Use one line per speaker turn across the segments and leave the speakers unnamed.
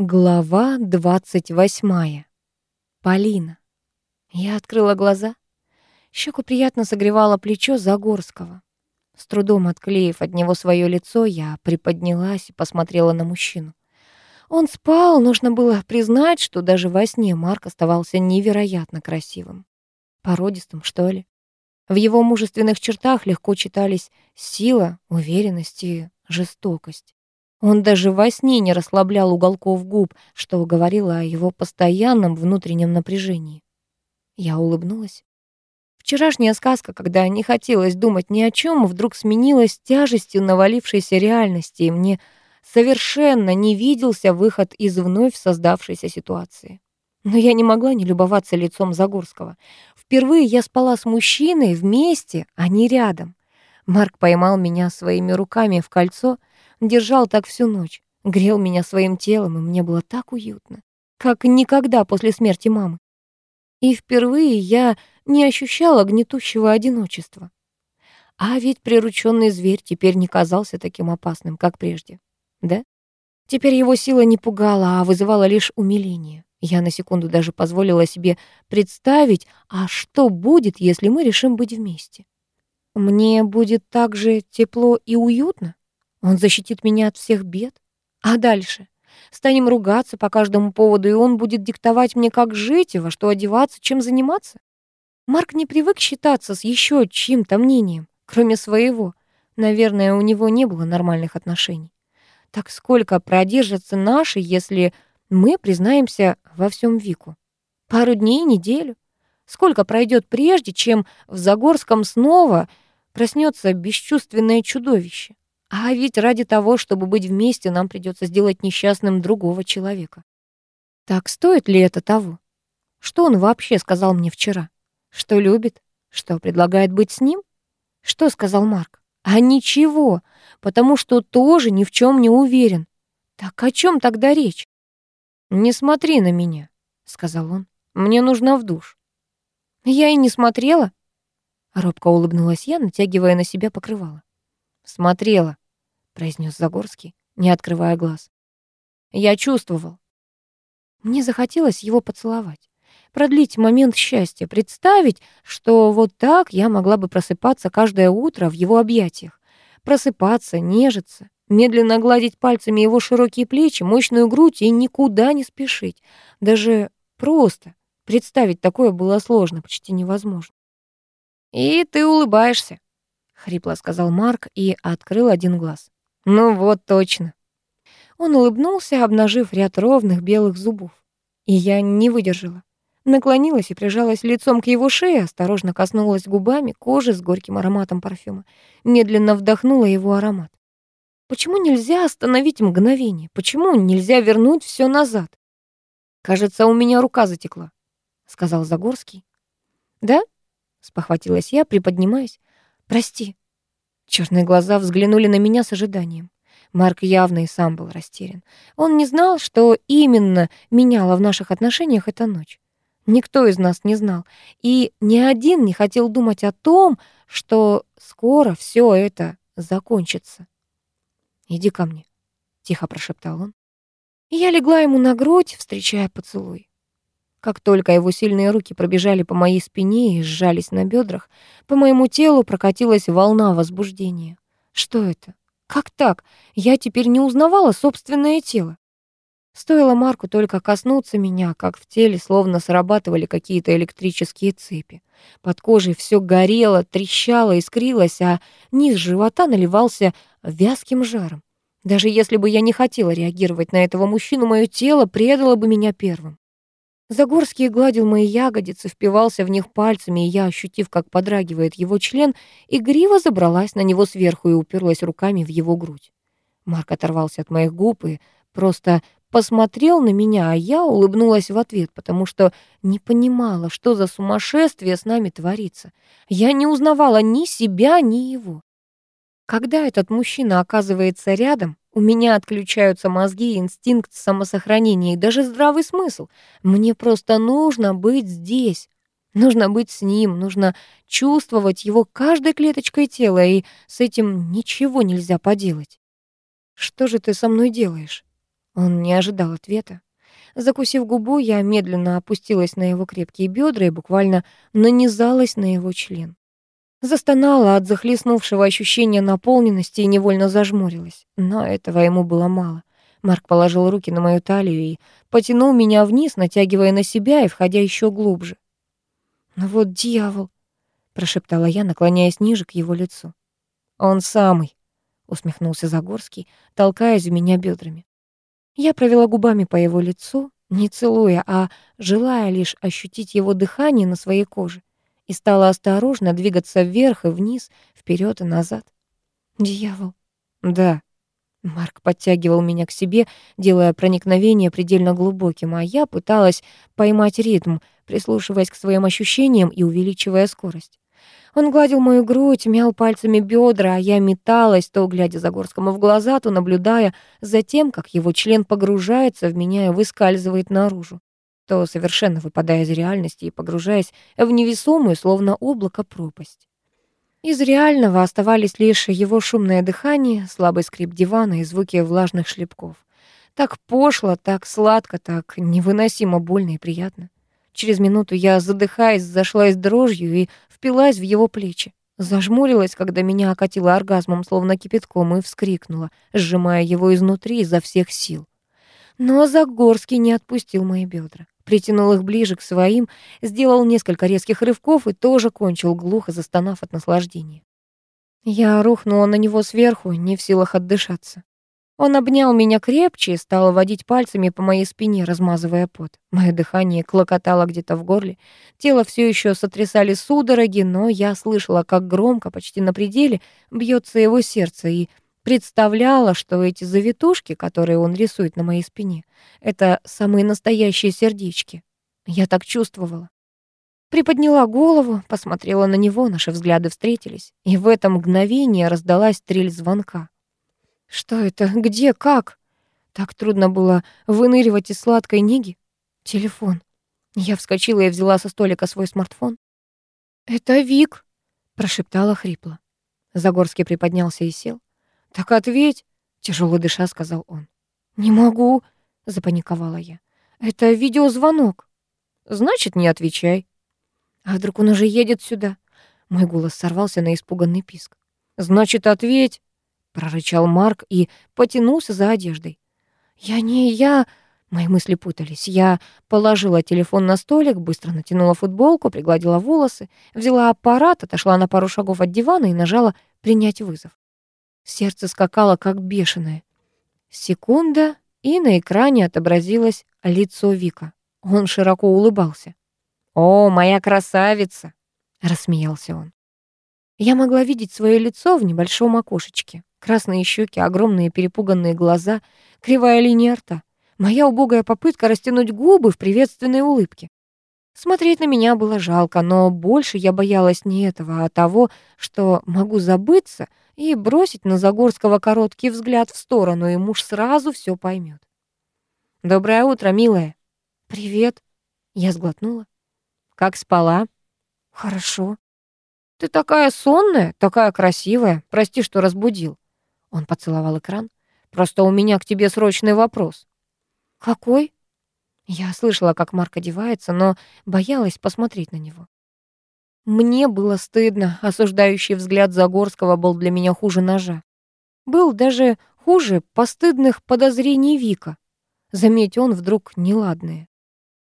Глава двадцать восьмая. Полина. Я открыла глаза. Щеку приятно согревало плечо Загорского. С трудом отклеив от него свое лицо, я приподнялась и посмотрела на мужчину. Он спал, нужно было признать, что даже во сне Марк оставался невероятно красивым. Породистым, что ли. В его мужественных чертах легко читались сила, уверенность и жестокость. Он даже во сне не расслаблял уголков губ, что говорило о его постоянном внутреннем напряжении. Я улыбнулась. Вчерашняя сказка, когда не хотелось думать ни о чем, вдруг сменилась тяжестью навалившейся реальности, и мне совершенно не виделся выход из вновь создавшейся ситуации. Но я не могла не любоваться лицом Загорского. Впервые я спала с мужчиной вместе, а не рядом. Марк поймал меня своими руками в кольцо, держал так всю ночь, грел меня своим телом, и мне было так уютно, как никогда после смерти мамы. И впервые я не ощущала гнетущего одиночества. А ведь прирученный зверь теперь не казался таким опасным, как прежде. Да? Теперь его сила не пугала, а вызывала лишь умиление. Я на секунду даже позволила себе представить, а что будет, если мы решим быть вместе. Мне будет так же тепло и уютно? Он защитит меня от всех бед? А дальше? Станем ругаться по каждому поводу, и он будет диктовать мне, как жить и во что одеваться, чем заниматься? Марк не привык считаться с еще чьим-то мнением, кроме своего. Наверное, у него не было нормальных отношений. Так сколько продержатся наши, если мы признаемся во всем Вику? Пару дней, неделю? Сколько пройдет прежде, чем в Загорском снова проснется бесчувственное чудовище? А ведь ради того, чтобы быть вместе, нам придется сделать несчастным другого человека. Так стоит ли это того? Что он вообще сказал мне вчера? Что любит? Что предлагает быть с ним? Что сказал Марк? А ничего, потому что тоже ни в чем не уверен. Так о чем тогда речь? «Не смотри на меня», — сказал он. «Мне нужно в душ». «Я и не смотрела». Робко улыбнулась я, натягивая на себя покрывало. «Смотрела», — произнес Загорский, не открывая глаз. «Я чувствовал». Мне захотелось его поцеловать, продлить момент счастья, представить, что вот так я могла бы просыпаться каждое утро в его объятиях, просыпаться, нежиться, медленно гладить пальцами его широкие плечи, мощную грудь и никуда не спешить. Даже просто представить такое было сложно, почти невозможно. «И ты улыбаешься», хрипло сказал Марк и открыл один глаз. Ну вот точно. Он улыбнулся, обнажив ряд ровных белых зубов. И я не выдержала. Наклонилась и прижалась лицом к его шее, осторожно коснулась губами кожи с горьким ароматом парфюма. Медленно вдохнула его аромат. Почему нельзя остановить мгновение? Почему нельзя вернуть все назад? Кажется, у меня рука затекла, сказал Загорский. Да? спохватилась я, приподнимаясь. Прости». Черные глаза взглянули на меня с ожиданием. Марк явно и сам был растерян. Он не знал, что именно меняло в наших отношениях эта ночь. Никто из нас не знал, и ни один не хотел думать о том, что скоро все это закончится. «Иди ко мне», — тихо прошептал он. Я легла ему на грудь, встречая поцелуй. Как только его сильные руки пробежали по моей спине и сжались на бедрах, по моему телу прокатилась волна возбуждения. Что это? Как так? Я теперь не узнавала собственное тело. Стоило Марку только коснуться меня, как в теле словно срабатывали какие-то электрические цепи. Под кожей все горело, трещало, искрилось, а низ живота наливался вязким жаром. Даже если бы я не хотела реагировать на этого мужчину, мое тело предало бы меня первым. Загорский гладил мои ягодицы, впивался в них пальцами, и я, ощутив, как подрагивает его член, игриво забралась на него сверху и уперлась руками в его грудь. Марк оторвался от моих губ и просто посмотрел на меня, а я улыбнулась в ответ, потому что не понимала, что за сумасшествие с нами творится. Я не узнавала ни себя, ни его. Когда этот мужчина оказывается рядом, у меня отключаются мозги, инстинкт самосохранения и даже здравый смысл. Мне просто нужно быть здесь. Нужно быть с ним, нужно чувствовать его каждой клеточкой тела, и с этим ничего нельзя поделать. «Что же ты со мной делаешь?» Он не ожидал ответа. Закусив губу, я медленно опустилась на его крепкие бедра и буквально нанизалась на его член. Застонала от захлестнувшего ощущения наполненности и невольно зажмурилась. Но этого ему было мало. Марк положил руки на мою талию и потянул меня вниз, натягивая на себя и входя еще глубже. «Ну вот дьявол!» — прошептала я, наклоняясь ниже к его лицу. «Он самый!» — усмехнулся Загорский, толкаясь в меня бедрами. Я провела губами по его лицу, не целуя, а желая лишь ощутить его дыхание на своей коже, и стала осторожно двигаться вверх и вниз, вперед и назад. «Дьявол!» «Да», Марк подтягивал меня к себе, делая проникновение предельно глубоким, а я пыталась поймать ритм, прислушиваясь к своим ощущениям и увеличивая скорость. Он гладил мою грудь, мял пальцами бедра, а я металась, то глядя Загорскому в глаза, то наблюдая за тем, как его член погружается в меня и выскальзывает наружу, то совершенно выпадая из реальности и погружаясь в невесомую, словно облако, пропасть. Из реального оставались лишь его шумное дыхание, слабый скрип дивана и звуки влажных шлепков. Так пошло, так сладко, так невыносимо больно и приятно. Через минуту я, задыхаясь, зашлась дрожью и впилась в его плечи. Зажмурилась, когда меня окатило оргазмом, словно кипятком, и вскрикнула, сжимая его изнутри изо всех сил. Но Загорский не отпустил мои бедра притянул их ближе к своим, сделал несколько резких рывков и тоже кончил глухо, застонав от наслаждения. Я рухнула на него сверху, не в силах отдышаться. Он обнял меня крепче и стал водить пальцами по моей спине, размазывая пот. Мое дыхание клокотало где-то в горле. Тело все еще сотрясали судороги, но я слышала, как громко, почти на пределе, бьется его сердце, и Представляла, что эти завитушки, которые он рисует на моей спине, это самые настоящие сердечки. Я так чувствовала. Приподняла голову, посмотрела на него, наши взгляды встретились, и в это мгновение раздалась трель звонка. Что это? Где? Как? Так трудно было выныривать из сладкой неги. Телефон. Я вскочила и взяла со столика свой смартфон. «Это Вик», — прошептала хрипло. Загорский приподнялся и сел. «Так ответь», — тяжело дыша сказал он. «Не могу», — запаниковала я. «Это видеозвонок». «Значит, не отвечай». «А вдруг он уже едет сюда?» Мой голос сорвался на испуганный писк. «Значит, ответь», — прорычал Марк и потянулся за одеждой. «Я не я...» Мои мысли путались. Я положила телефон на столик, быстро натянула футболку, пригладила волосы, взяла аппарат, отошла на пару шагов от дивана и нажала «принять вызов». Сердце скакало, как бешеное. Секунда, и на экране отобразилось лицо Вика. Он широко улыбался. «О, моя красавица!» — рассмеялся он. Я могла видеть свое лицо в небольшом окошечке. Красные щеки, огромные перепуганные глаза, кривая линия рта. Моя убогая попытка растянуть губы в приветственной улыбке. Смотреть на меня было жалко, но больше я боялась не этого, а того, что могу забыться и бросить на Загорского короткий взгляд в сторону, и муж сразу все поймет. «Доброе утро, милая». «Привет». Я сглотнула. «Как спала?» «Хорошо». «Ты такая сонная, такая красивая. Прости, что разбудил». Он поцеловал экран. «Просто у меня к тебе срочный вопрос». «Какой?» Я слышала, как Марк одевается, но боялась посмотреть на него. Мне было стыдно. Осуждающий взгляд Загорского был для меня хуже ножа. Был даже хуже постыдных подозрений Вика. Заметь, он вдруг неладные.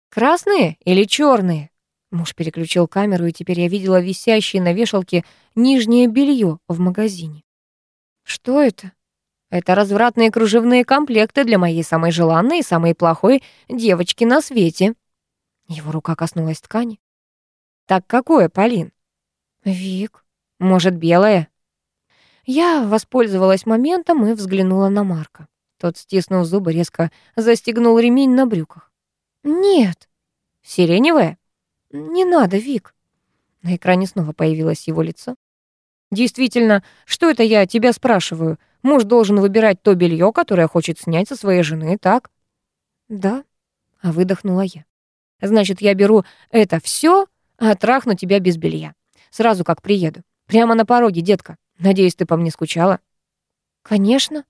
«Красные или черные? Муж переключил камеру, и теперь я видела висящее на вешалке нижнее белье в магазине. «Что это?» «Это развратные кружевные комплекты для моей самой желанной и самой плохой девочки на свете». Его рука коснулась ткани. Так какое, Полин? Вик. Может, белое? Я воспользовалась моментом и взглянула на Марка. Тот, стиснув зубы, резко застегнул ремень на брюках. Нет. Сиреневое? Не надо, Вик. На экране снова появилось его лицо. Действительно, что это я тебя спрашиваю? Муж должен выбирать то белье, которое хочет снять со своей жены, так? Да, а выдохнула я. Значит, я беру это все а трахну тебя без белья. Сразу как приеду. Прямо на пороге, детка. Надеюсь, ты по мне скучала?» «Конечно».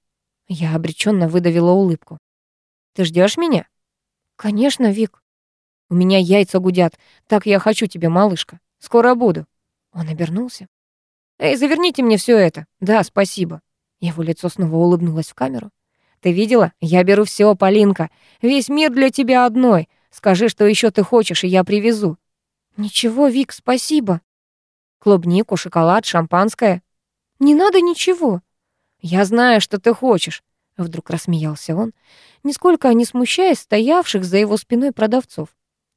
Я обреченно выдавила улыбку. Ты ждешь меня?» «Конечно, Вик». «У меня яйца гудят. Так я хочу тебе, малышка. Скоро буду». Он обернулся. «Эй, заверните мне все это. Да, спасибо». Его лицо снова улыбнулось в камеру. «Ты видела? Я беру все, Полинка. Весь мир для тебя одной. Скажи, что еще ты хочешь, и я привезу». «Ничего, Вик, спасибо». «Клубнику, шоколад, шампанское». «Не надо ничего». «Я знаю, что ты хочешь», — вдруг рассмеялся он, нисколько не смущаясь стоявших за его спиной продавцов.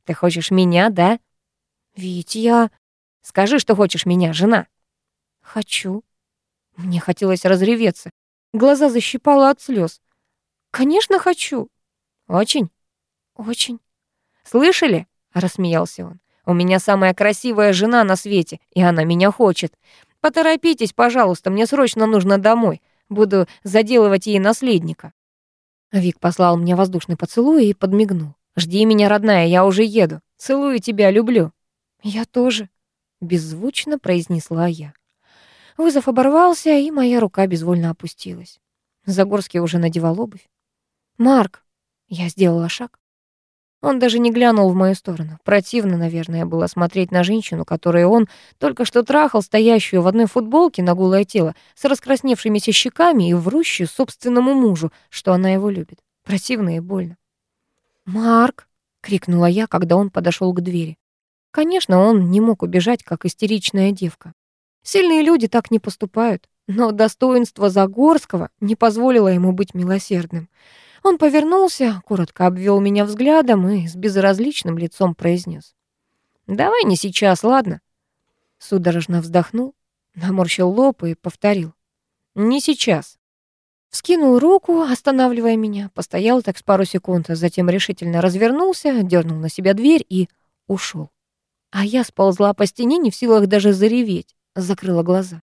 «Ты хочешь меня, да?» «Ведь я...» «Скажи, что хочешь меня, жена». «Хочу». Мне хотелось разреветься. Глаза защипало от слез. «Конечно, хочу». «Очень?» «Очень». «Слышали?» — рассмеялся он. «У меня самая красивая жена на свете, и она меня хочет. Поторопитесь, пожалуйста, мне срочно нужно домой. Буду заделывать ей наследника». Вик послал мне воздушный поцелуй и подмигнул. «Жди меня, родная, я уже еду. Целую тебя, люблю». «Я тоже», — беззвучно произнесла я. Вызов оборвался, и моя рука безвольно опустилась. Загорский уже надевал обувь. «Марк!» — я сделала шаг. Он даже не глянул в мою сторону. Противно, наверное, было смотреть на женщину, которую он только что трахал, стоящую в одной футболке на голое тело, с раскрасневшимися щеками и врущую собственному мужу, что она его любит. Противно и больно. «Марк!» — крикнула я, когда он подошел к двери. Конечно, он не мог убежать, как истеричная девка. Сильные люди так не поступают, но достоинство Загорского не позволило ему быть милосердным. Он повернулся, коротко обвел меня взглядом и с безразличным лицом произнес: «Давай не сейчас, ладно?» Судорожно вздохнул, наморщил лоб и повторил. «Не сейчас». Вскинул руку, останавливая меня, постоял так с пару секунд, а затем решительно развернулся, дернул на себя дверь и ушел. А я сползла по стене, не в силах даже зареветь, закрыла глаза.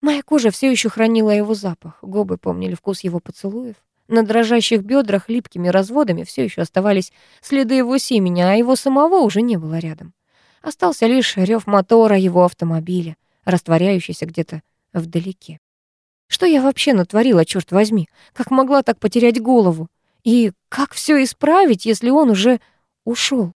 Моя кожа все еще хранила его запах, губы помнили вкус его поцелуев. На дрожащих бедрах липкими разводами все еще оставались следы его семени, а его самого уже не было рядом. Остался лишь рев мотора его автомобиля, растворяющийся где-то вдалеке. Что я вообще натворила, черт возьми? Как могла так потерять голову? И как все исправить, если он уже ушел?